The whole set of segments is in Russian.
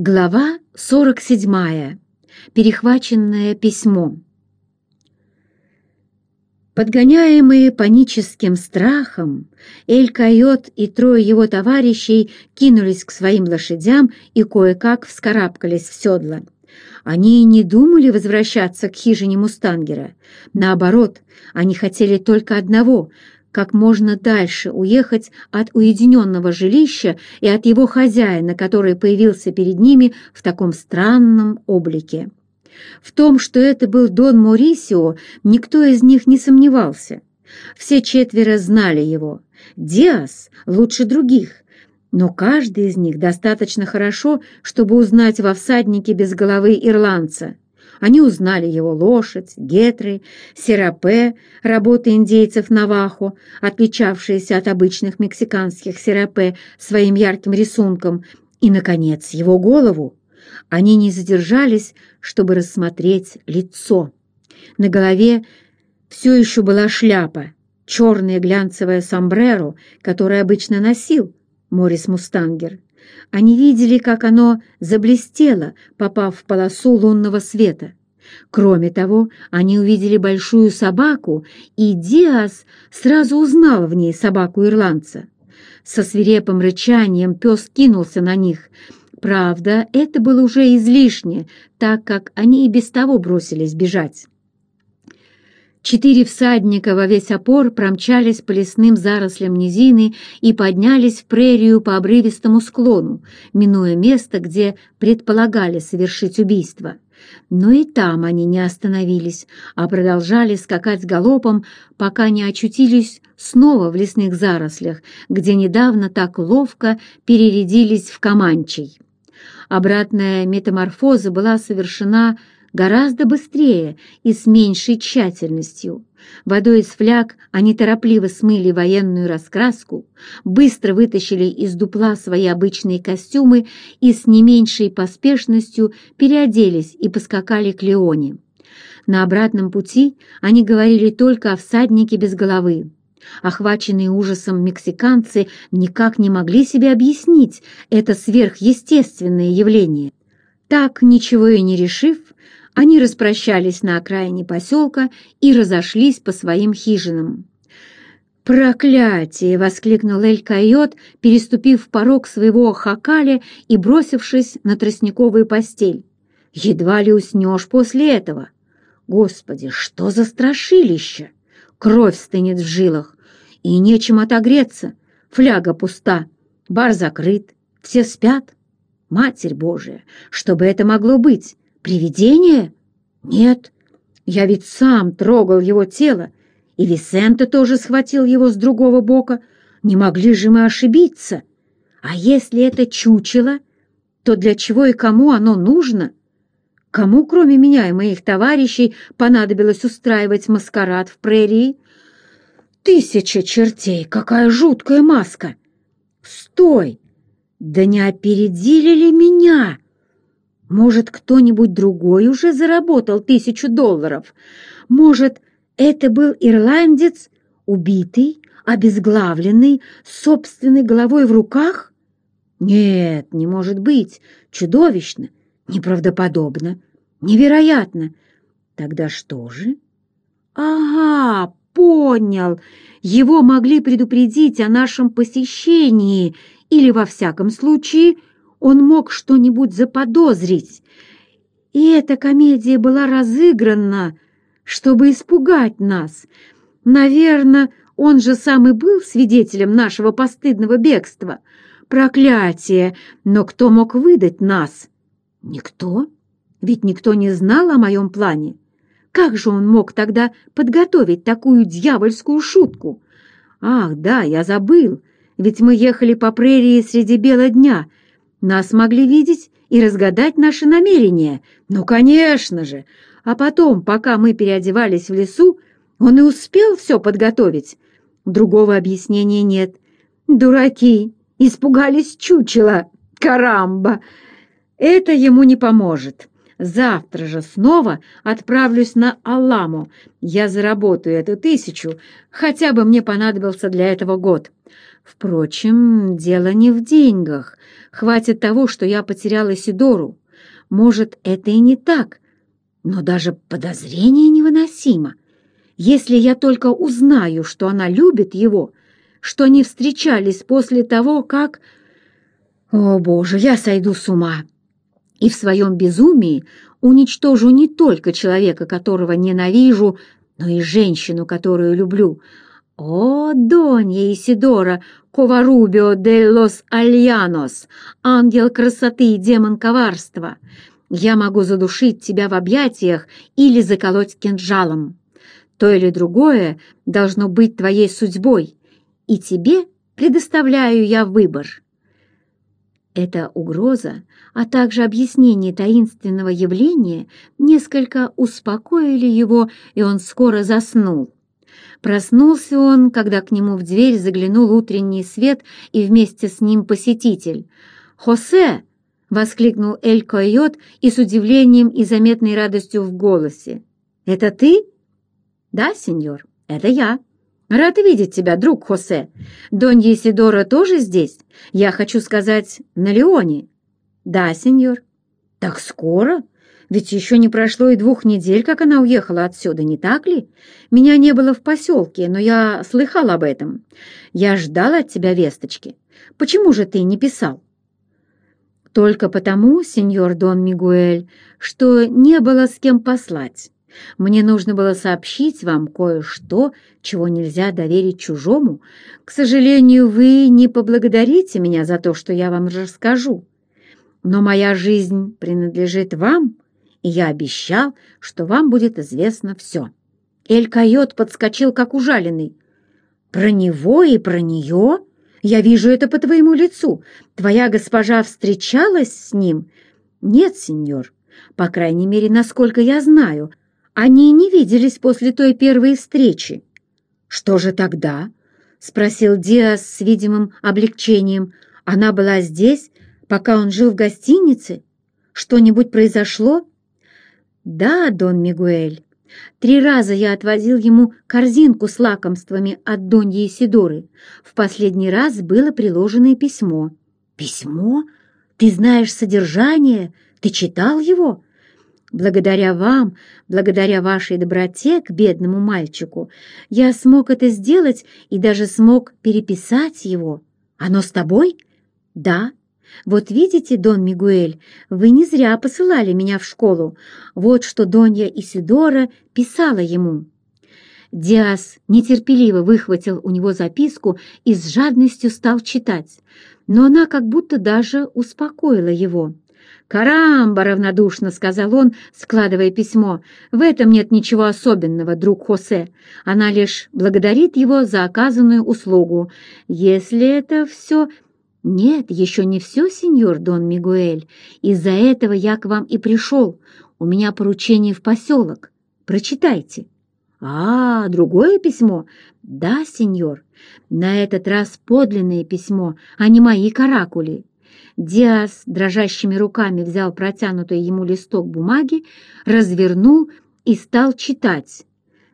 Глава 47. Перехваченное письмо. Подгоняемые паническим страхом, Эль-Койот и трое его товарищей кинулись к своим лошадям и кое-как вскарабкались в седло. Они не думали возвращаться к хижине Мустангера. Наоборот, они хотели только одного — как можно дальше уехать от уединенного жилища и от его хозяина, который появился перед ними в таком странном облике. В том, что это был Дон Морисио, никто из них не сомневался. Все четверо знали его. Диас лучше других, но каждый из них достаточно хорошо, чтобы узнать во всаднике без головы ирландца. Они узнали его лошадь, гетры, серапе, работы индейцев Навахо, отличавшиеся от обычных мексиканских серапе своим ярким рисунком, и, наконец, его голову. Они не задержались, чтобы рассмотреть лицо. На голове все еще была шляпа, черное глянцевое сомбреро, которое обычно носил Морис Мустангер. Они видели, как оно заблестело, попав в полосу лунного света. Кроме того, они увидели большую собаку, и Диас сразу узнал в ней собаку-ирландца. Со свирепым рычанием пес кинулся на них. Правда, это было уже излишне, так как они и без того бросились бежать. Четыре всадника во весь опор промчались по лесным зарослям низины и поднялись в прерию по обрывистому склону, минуя место, где предполагали совершить убийство. Но и там они не остановились, а продолжали скакать галопом, пока не очутились снова в лесных зарослях, где недавно так ловко перерядились в Каманчей. Обратная метаморфоза была совершена гораздо быстрее и с меньшей тщательностью. Водой из фляг они торопливо смыли военную раскраску, быстро вытащили из дупла свои обычные костюмы и с не меньшей поспешностью переоделись и поскакали к Леоне. На обратном пути они говорили только о всаднике без головы. Охваченные ужасом мексиканцы никак не могли себе объяснить это сверхъестественное явление. Так, ничего и не решив, они распрощались на окраине поселка и разошлись по своим хижинам. «Проклятие!» — воскликнул Эль-Койот, переступив порог своего хакаля и бросившись на тростниковую постель. «Едва ли уснешь после этого! Господи, что за страшилище! Кровь стынет в жилах, и нечем отогреться, фляга пуста, бар закрыт, все спят. Матерь Божия, что бы это могло быть? Привидение? Нет, я ведь сам трогал его тело, и Висенто тоже схватил его с другого бока. Не могли же мы ошибиться. А если это чучело, то для чего и кому оно нужно? Кому, кроме меня и моих товарищей, понадобилось устраивать маскарад в прерии? Тысяча чертей! Какая жуткая маска! Стой! Да не опередили ли меня?» Может, кто-нибудь другой уже заработал тысячу долларов? Может, это был ирландец, убитый, обезглавленный, с собственной головой в руках? Нет, не может быть. Чудовищно, неправдоподобно, невероятно. Тогда что же? Ага, понял. Его могли предупредить о нашем посещении или, во всяком случае, он мог что-нибудь заподозрить. И эта комедия была разыграна, чтобы испугать нас. Наверное, он же сам и был свидетелем нашего постыдного бегства. Проклятие! Но кто мог выдать нас? Никто. Ведь никто не знал о моем плане. Как же он мог тогда подготовить такую дьявольскую шутку? Ах, да, я забыл, ведь мы ехали по прерии среди бела дня — нас могли видеть и разгадать наши намерения. Ну, конечно же. А потом, пока мы переодевались в лесу, он и успел все подготовить. Другого объяснения нет. Дураки! Испугались чучела! Карамба! Это ему не поможет. Завтра же снова отправлюсь на Аламу. Я заработаю эту тысячу, хотя бы мне понадобился для этого год. Впрочем, дело не в деньгах. Хватит того, что я потеряла Сидору. Может, это и не так, но даже подозрение невыносимо. Если я только узнаю, что она любит его, что они встречались после того, как... О, Боже, я сойду с ума! И в своем безумии уничтожу не только человека, которого ненавижу, но и женщину, которую люблю. О, Донья Исидора Коварубио де лос Альянос, ангел красоты и демон коварства! Я могу задушить тебя в объятиях или заколоть кинжалом. То или другое должно быть твоей судьбой, и тебе предоставляю я выбор. Эта угроза, а также объяснение таинственного явления несколько успокоили его, и он скоро заснул. Проснулся он, когда к нему в дверь заглянул утренний свет и вместе с ним посетитель. «Хосе!» — воскликнул Эль Койот и с удивлением и заметной радостью в голосе. «Это ты?» «Да, сеньор, это я». «Рад видеть тебя, друг Хосе. Донья Сидора тоже здесь? Я хочу сказать, на Леоне». «Да, сеньор». «Так скоро? Ведь еще не прошло и двух недель, как она уехала отсюда, не так ли? Меня не было в поселке, но я слыхал об этом. Я ждал от тебя весточки. Почему же ты не писал?» «Только потому, сеньор Дон Мигуэль, что не было с кем послать». Мне нужно было сообщить вам кое-что, чего нельзя доверить чужому. К сожалению, вы не поблагодарите меня за то, что я вам расскажу. Но моя жизнь принадлежит вам, и я обещал, что вам будет известно все». Эль-Койот подскочил, как ужаленный. «Про него и про нее? Я вижу это по твоему лицу. Твоя госпожа встречалась с ним?» «Нет, сеньор. По крайней мере, насколько я знаю, они не виделись после той первой встречи. «Что же тогда?» — спросил Диас с видимым облегчением. «Она была здесь, пока он жил в гостинице? Что-нибудь произошло?» «Да, Дон Мигуэль. Три раза я отвозил ему корзинку с лакомствами от Доньи Исидоры. В последний раз было приложенное письмо». «Письмо? Ты знаешь содержание? Ты читал его?» Благодаря вам, благодаря вашей доброте к бедному мальчику, я смог это сделать и даже смог переписать его. Оно с тобой? Да. Вот видите, Дон Мигуэль, вы не зря посылали меня в школу. Вот что Донья Исидора писала ему. Диас нетерпеливо выхватил у него записку и с жадностью стал читать, но она как будто даже успокоила его. «Карамба!» — равнодушно сказал он, складывая письмо. «В этом нет ничего особенного, друг Хосе. Она лишь благодарит его за оказанную услугу. Если это все...» «Нет, еще не все, сеньор Дон Мигуэль. Из-за этого я к вам и пришел. У меня поручение в поселок. Прочитайте». «А, другое письмо?» «Да, сеньор. На этот раз подлинное письмо, а не мои каракули». Диас дрожащими руками взял протянутый ему листок бумаги, развернул и стал читать.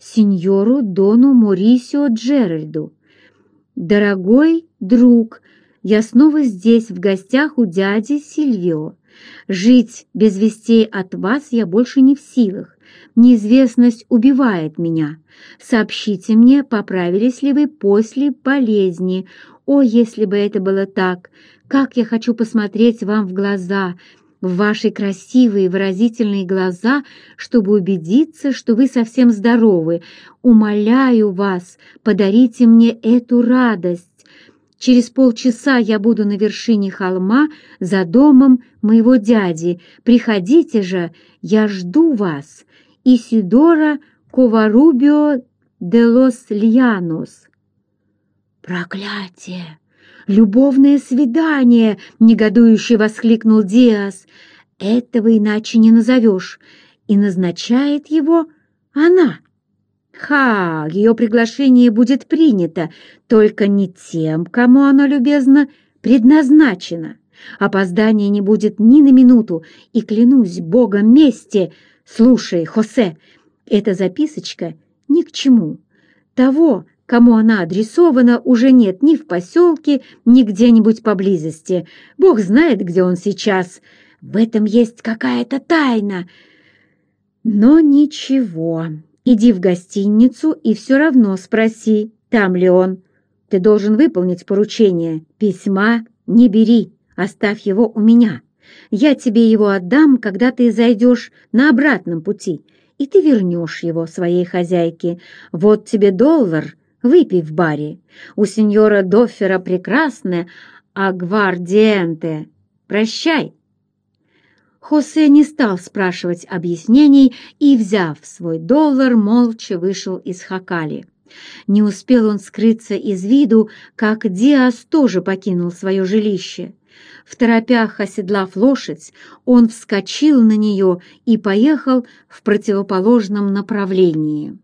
«Сеньору Дону Морисио Джеральду. Дорогой друг, я снова здесь, в гостях у дяди Сильвио. Жить без вестей от вас я больше не в силах. Неизвестность убивает меня. Сообщите мне, поправились ли вы после болезни. О, если бы это было так! Как я хочу посмотреть вам в глаза, в ваши красивые выразительные глаза, чтобы убедиться, что вы совсем здоровы. Умоляю вас, подарите мне эту радость. Через полчаса я буду на вершине холма за домом моего дяди. Приходите же, я жду вас. Исидора Коварубио де лос Льянос. Проклятие! «Любовное свидание!» — негодующе воскликнул Диас. «Этого иначе не назовешь. И назначает его она». Ха, ее приглашение будет принято, только не тем, кому оно любезно предназначено. Опоздания не будет ни на минуту, и клянусь богом мести. Слушай, Хосе, эта записочка ни к чему. Того, кому она адресована, уже нет ни в поселке, ни где-нибудь поблизости. Бог знает, где он сейчас. В этом есть какая-то тайна. Но ничего, иди в гостиницу и все равно спроси, там ли он. Ты должен выполнить поручение. Письма не бери, оставь его у меня. Я тебе его отдам, когда ты зайдешь на обратном пути, и ты вернешь его своей хозяйке. Вот тебе доллар, выпей в баре. У сеньора Доффера прекрасная агвардиенте. Прощай. Хосе не стал спрашивать объяснений и, взяв свой доллар, молча вышел из Хакали. Не успел он скрыться из виду, как Диас тоже покинул свое жилище. В торопях оседлав лошадь, он вскочил на нее и поехал в противоположном направлении.